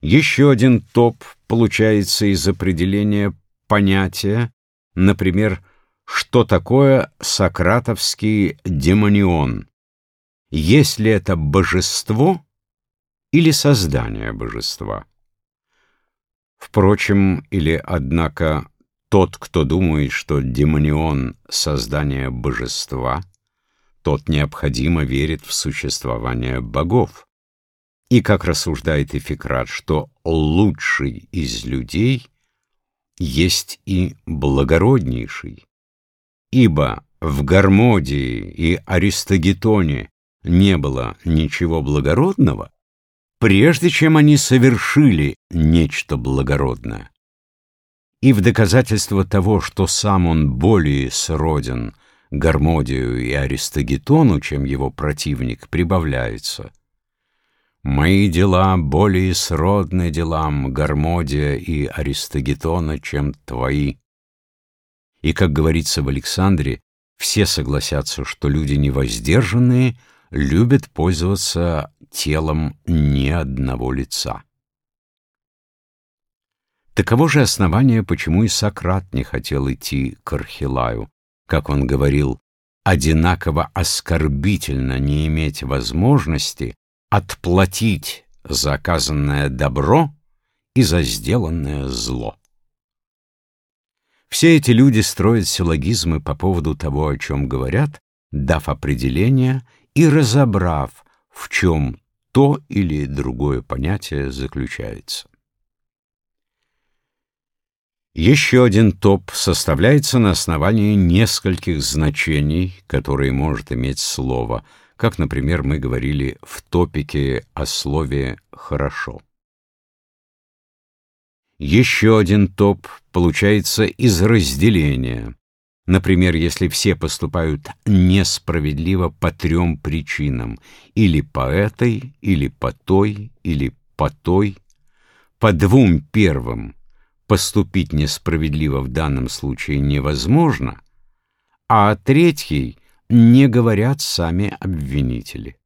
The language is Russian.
Еще один топ получается из определения понятия, например, что такое сократовский демонион, есть ли это божество или создание божества. Впрочем, или, однако, тот, кто думает, что демонион — создание божества, тот необходимо верит в существование богов. И, как рассуждает Эфикрат, что лучший из людей есть и благороднейший, ибо в Гармодии и Аристогетоне не было ничего благородного, прежде чем они совершили нечто благородное. И в доказательство того, что сам он более сроден Гармодию и Аристогетону, чем его противник, прибавляется. «Мои дела более сродны делам Гармодия и Аристогетона, чем твои». И, как говорится в Александре, все согласятся, что люди невоздержанные любят пользоваться телом ни одного лица. Таково же основание, почему и Сократ не хотел идти к Архилаю. Как он говорил, одинаково оскорбительно не иметь возможности отплатить за оказанное добро и за сделанное зло. Все эти люди строят силлогизмы по поводу того, о чем говорят, дав определение и разобрав, в чем то или другое понятие заключается. Еще один топ составляется на основании нескольких значений, которые может иметь слово, как, например, мы говорили в топике о слове «хорошо». Еще один топ получается из разделения. Например, если все поступают несправедливо по трем причинам, или по этой, или по той, или по той, по двум первым поступить несправедливо в данном случае невозможно, а третьей не говорят сами обвинители.